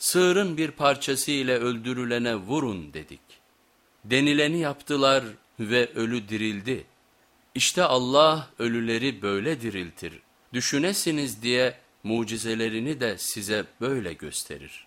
sığırın bir parçası ile öldürülene vurun dedik. Denileni yaptılar ve ölü dirildi. İşte Allah ölüleri böyle diriltir. Düşünesiniz diye mucizelerini de size böyle gösterir.